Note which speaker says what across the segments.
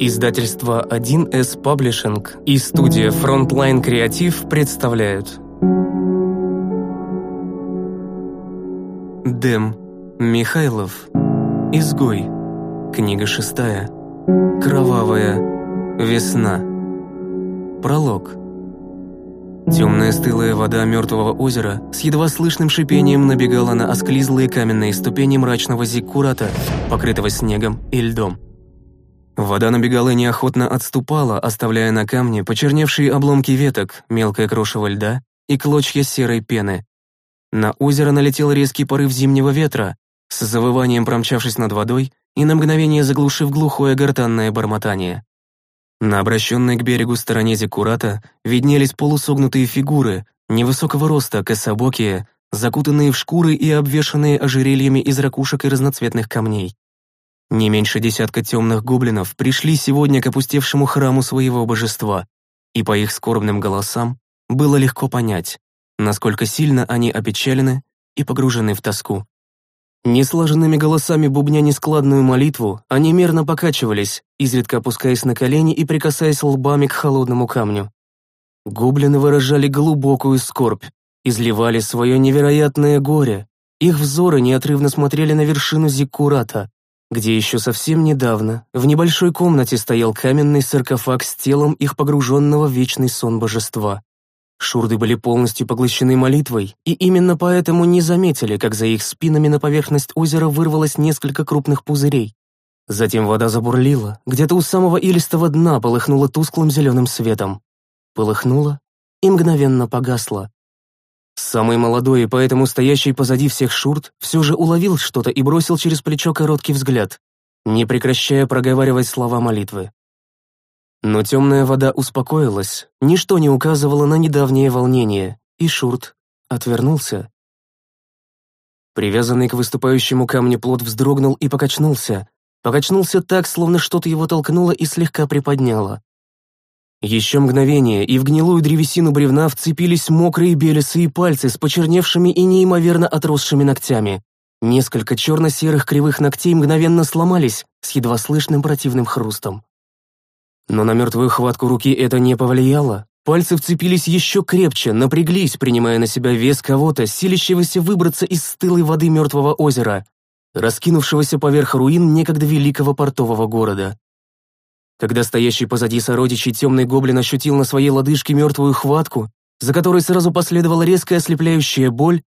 Speaker 1: Издательство 1С Паблишинг и студия Frontline Креатив представляют. Дэм Михайлов. Изгой. Книга шестая. Кровавая весна. Пролог. Темная стылая вода мертвого озера с едва слышным шипением набегала на осклизлые каменные ступени мрачного зиккурата, покрытого снегом и льдом. Вода набегала и неохотно отступала, оставляя на камне почерневшие обломки веток, мелкое крошево льда и клочья серой пены. На озеро налетел резкий порыв зимнего ветра, с завыванием промчавшись над водой и на мгновение заглушив глухое гортанное бормотание. На обращенной к берегу стороне Зекурата виднелись полусогнутые фигуры, невысокого роста, кособокие, закутанные в шкуры и обвешанные ожерельями из ракушек и разноцветных камней. Не меньше десятка темных гоблинов пришли сегодня к опустевшему храму своего божества, и по их скорбным голосам было легко понять, насколько сильно они опечалены и погружены в тоску. Неслаженными голосами бубня нескладную молитву, они мерно покачивались, изредка опускаясь на колени и прикасаясь лбами к холодному камню. Гоблины выражали глубокую скорбь, изливали свое невероятное горе. Их взоры неотрывно смотрели на вершину Зиккурата, где еще совсем недавно в небольшой комнате стоял каменный саркофаг с телом их погруженного в вечный сон божества. Шурды были полностью поглощены молитвой, и именно поэтому не заметили, как за их спинами на поверхность озера вырвалось несколько крупных пузырей. Затем вода забурлила, где-то у самого илистого дна полыхнула тусклым зеленым светом. Полыхнула и мгновенно погасла. Самый молодой и поэтому стоящий позади всех шурт все же уловил что-то и бросил через плечо короткий взгляд, не прекращая проговаривать слова молитвы. Но темная вода успокоилась, ничто не указывало на недавнее волнение, и Шурт отвернулся. Привязанный к выступающему камню плод вздрогнул и покачнулся. Покачнулся так, словно что-то его толкнуло и слегка приподняло. Еще мгновение, и в гнилую древесину бревна вцепились мокрые белесые пальцы с почерневшими и неимоверно отросшими ногтями. Несколько черно-серых кривых ногтей мгновенно сломались с едва слышным противным хрустом. Но на мертвую хватку руки это не повлияло. Пальцы вцепились еще крепче, напряглись, принимая на себя вес кого-то, силящегося выбраться из стылой воды мертвого озера, раскинувшегося поверх руин некогда великого портового города. Когда стоящий позади сородичей темный гоблин ощутил на своей лодыжке мертвую хватку, за которой сразу последовала резкая ослепляющая боль,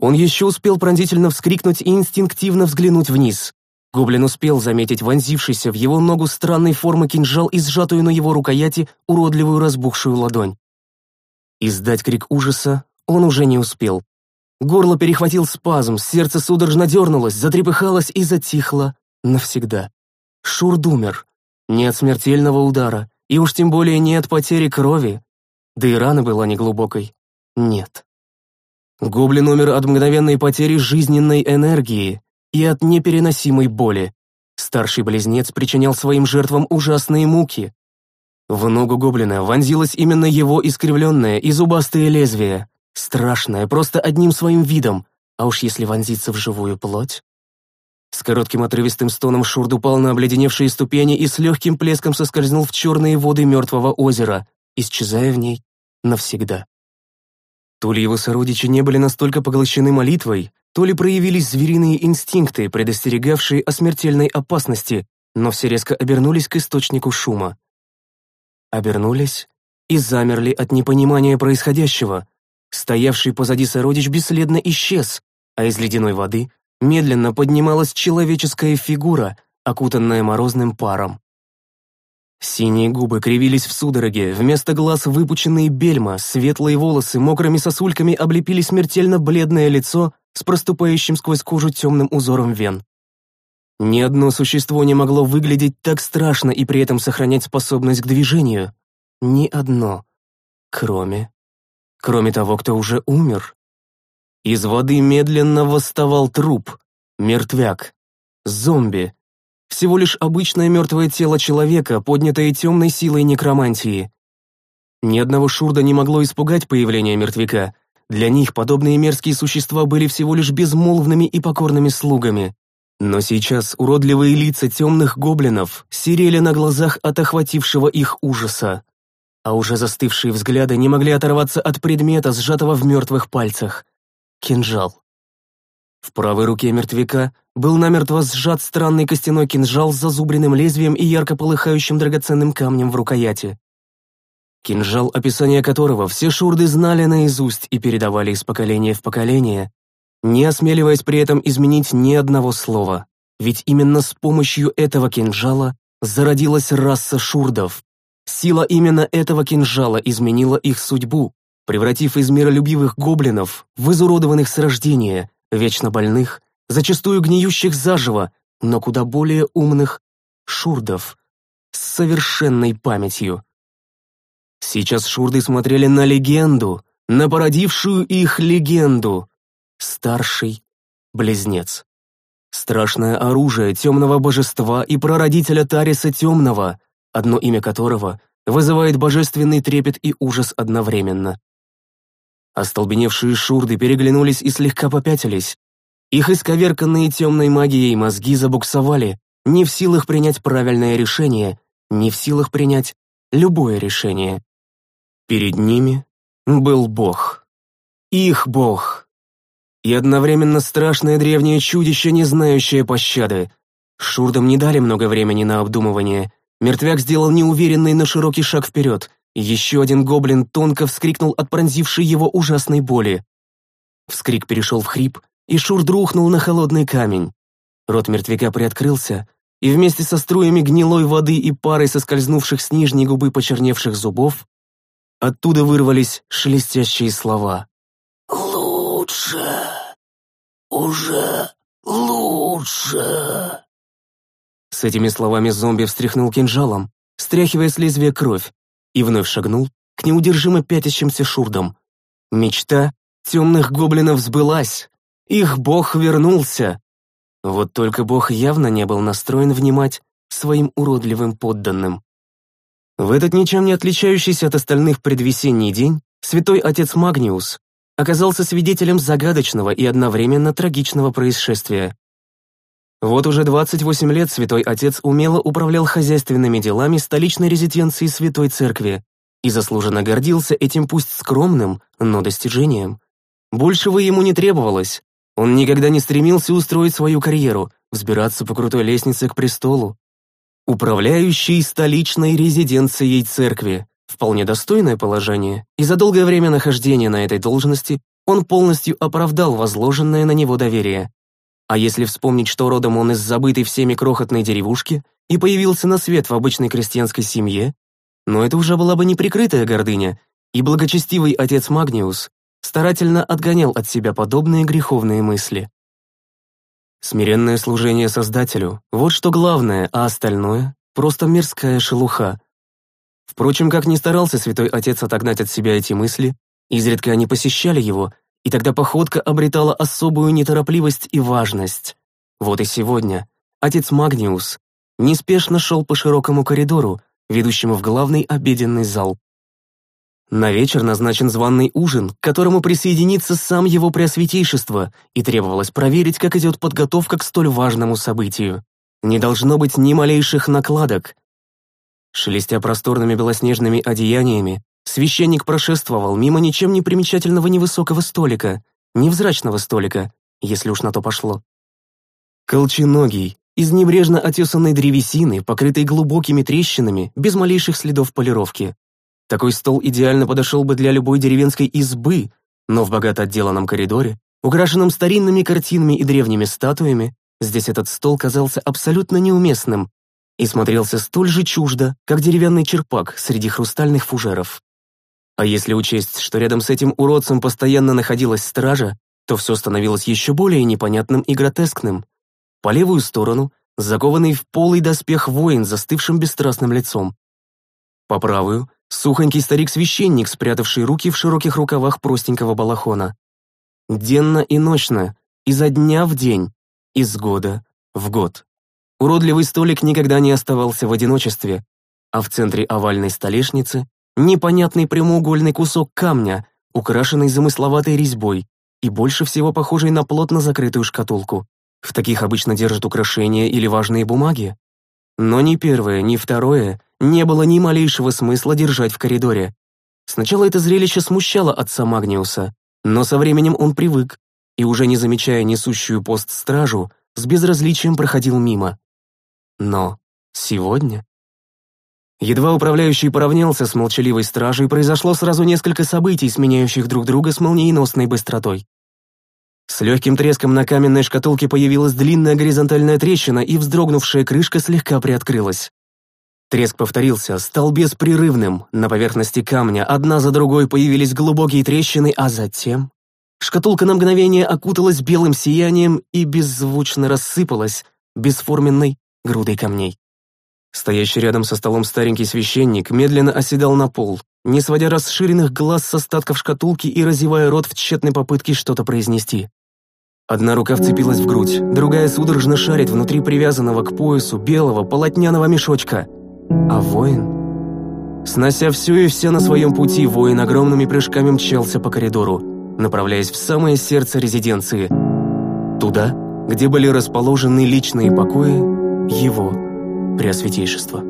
Speaker 1: он еще успел пронзительно вскрикнуть и инстинктивно взглянуть вниз. Гоблин успел заметить вонзившийся в его ногу странной формы кинжал и сжатую на его рукояти уродливую разбухшую ладонь. Издать крик ужаса он уже не успел. Горло перехватил спазм, сердце судорожно дернулось, затрепыхалось и затихло навсегда. Шурд умер. Не от смертельного удара, и уж тем более не от потери крови. Да и рана была неглубокой. Нет. Гоблин умер от мгновенной потери жизненной энергии, и от непереносимой боли. Старший близнец причинял своим жертвам ужасные муки. В ногу гоблина вонзилось именно его искривленное и зубастое лезвие, страшное просто одним своим видом, а уж если вонзиться в живую плоть. С коротким отрывистым стоном Шурд упал на обледеневшие ступени и с легким плеском соскользнул в черные воды мертвого озера, исчезая в ней навсегда. То ли его сородичи не были настолько поглощены молитвой, то ли проявились звериные инстинкты, предостерегавшие о смертельной опасности, но все резко обернулись к источнику шума. Обернулись и замерли от непонимания происходящего. Стоявший позади сородич бесследно исчез, а из ледяной воды медленно поднималась человеческая фигура, окутанная морозным паром. Синие губы кривились в судороге, вместо глаз выпученные бельма, светлые волосы мокрыми сосульками облепили смертельно бледное лицо, с проступающим сквозь кожу темным узором вен. Ни одно существо не могло выглядеть так страшно и при этом сохранять способность к движению. Ни одно. Кроме... Кроме того, кто уже умер. Из воды медленно восставал труп. Мертвяк. Зомби. Всего лишь обычное мертвое тело человека, поднятое темной силой некромантии. Ни одного шурда не могло испугать появление мертвяка, для них подобные мерзкие существа были всего лишь безмолвными и покорными слугами. Но сейчас уродливые лица темных гоблинов серели на глазах от охватившего их ужаса, а уже застывшие взгляды не могли оторваться от предмета, сжатого в мертвых пальцах — кинжал. В правой руке мертвяка был намертво сжат странный костяной кинжал с зазубренным лезвием и ярко полыхающим драгоценным камнем в рукояти. Кинжал, описание которого все шурды знали наизусть и передавали из поколения в поколение, не осмеливаясь при этом изменить ни одного слова. Ведь именно с помощью этого кинжала зародилась раса шурдов. Сила именно этого кинжала изменила их судьбу, превратив из миролюбивых гоблинов в изуродованных с рождения, вечно больных, зачастую гниющих заживо, но куда более умных шурдов с совершенной памятью. Сейчас шурды смотрели на легенду, на породившую их легенду. Старший близнец. Страшное оружие темного божества и прародителя Тариса Темного, одно имя которого вызывает божественный трепет и ужас одновременно. Остолбеневшие шурды переглянулись и слегка попятились. Их исковерканные темной магией мозги забуксовали, не в силах принять правильное решение, не в силах принять любое решение. Перед ними был Бог. Их Бог. И одновременно страшное древнее чудище, не знающее пощады. Шурдам не дали много времени на обдумывание. Мертвяк сделал неуверенный, но широкий шаг вперед. Еще один гоблин тонко вскрикнул от пронзившей его ужасной боли. Вскрик перешел в хрип, и Шурд рухнул на холодный камень. Рот мертвяка приоткрылся, и вместе со струями гнилой воды и парой соскользнувших с нижней губы почерневших зубов Оттуда вырвались шелестящие слова.
Speaker 2: «Лучше! Уже лучше!»
Speaker 1: С этими словами зомби встряхнул кинжалом, стряхивая с лезвия кровь, и вновь шагнул к неудержимо пятящимся шурдам. Мечта темных гоблинов сбылась, их бог вернулся. Вот только бог явно не был настроен внимать своим уродливым подданным. В этот ничем не отличающийся от остальных предвесенний день святой отец Магниус оказался свидетелем загадочного и одновременно трагичного происшествия. Вот уже 28 лет святой отец умело управлял хозяйственными делами столичной резиденции святой церкви и заслуженно гордился этим пусть скромным, но достижением. Большего ему не требовалось. Он никогда не стремился устроить свою карьеру, взбираться по крутой лестнице к престолу, Управляющий столичной резиденцией церкви. Вполне достойное положение, и за долгое время нахождения на этой должности он полностью оправдал возложенное на него доверие. А если вспомнить, что родом он из забытой всеми крохотной деревушки и появился на свет в обычной крестьянской семье, но это уже была бы неприкрытая гордыня, и благочестивый отец Магниус старательно отгонял от себя подобные греховные мысли. Смиренное служение Создателю — вот что главное, а остальное — просто мирская шелуха. Впрочем, как ни старался святой отец отогнать от себя эти мысли, изредка они посещали его, и тогда походка обретала особую неторопливость и важность. Вот и сегодня отец Магниус неспешно шел по широкому коридору, ведущему в главный обеденный зал. На вечер назначен званный ужин, к которому присоединится сам его преосвятейшество, и требовалось проверить, как идет подготовка к столь важному событию. Не должно быть ни малейших накладок. Шелестя просторными белоснежными одеяниями, священник прошествовал мимо ничем не примечательного невысокого столика, невзрачного столика, если уж на то пошло. Колченогий, из небрежно отесанной древесины, покрытой глубокими трещинами, без малейших следов полировки. Такой стол идеально подошел бы для любой деревенской избы, но в богато отделанном коридоре, украшенном старинными картинами и древними статуями, здесь этот стол казался абсолютно неуместным и смотрелся столь же чуждо, как деревянный черпак среди хрустальных фужеров. А если учесть, что рядом с этим уродцем постоянно находилась стража, то все становилось еще более непонятным и гротескным. По левую сторону — закованный в полый доспех воин застывшим бесстрастным лицом. По правую Сухонький старик-священник, спрятавший руки в широких рукавах простенького балахона. Денно и ночно, изо дня в день, из года в год. Уродливый столик никогда не оставался в одиночестве, а в центре овальной столешницы непонятный прямоугольный кусок камня, украшенный замысловатой резьбой и больше всего похожий на плотно закрытую шкатулку. В таких обычно держат украшения или важные бумаги. Но ни первое, ни второе не было ни малейшего смысла держать в коридоре. Сначала это зрелище смущало отца Магниуса, но со временем он привык и, уже не замечая несущую пост стражу, с безразличием проходил мимо. Но сегодня... Едва управляющий поравнялся с молчаливой стражей, произошло сразу несколько событий, сменяющих друг друга с молниеносной быстротой. С легким треском на каменной шкатулке появилась длинная горизонтальная трещина, и вздрогнувшая крышка слегка приоткрылась. Треск повторился, стал беспрерывным. На поверхности камня одна за другой появились глубокие трещины, а затем... Шкатулка на мгновение окуталась белым сиянием и беззвучно рассыпалась бесформенной грудой камней. Стоящий рядом со столом старенький священник медленно оседал на пол, не сводя расширенных глаз с остатков шкатулки и разевая рот в тщетной попытке что-то произнести. Одна рука вцепилась в грудь, другая судорожно шарит внутри привязанного к поясу белого полотняного мешочка. А воин... Снося все и все на своем пути, воин огромными прыжками мчался по коридору, направляясь в самое сердце резиденции. Туда, где были расположены личные покои его Преосвятейшества.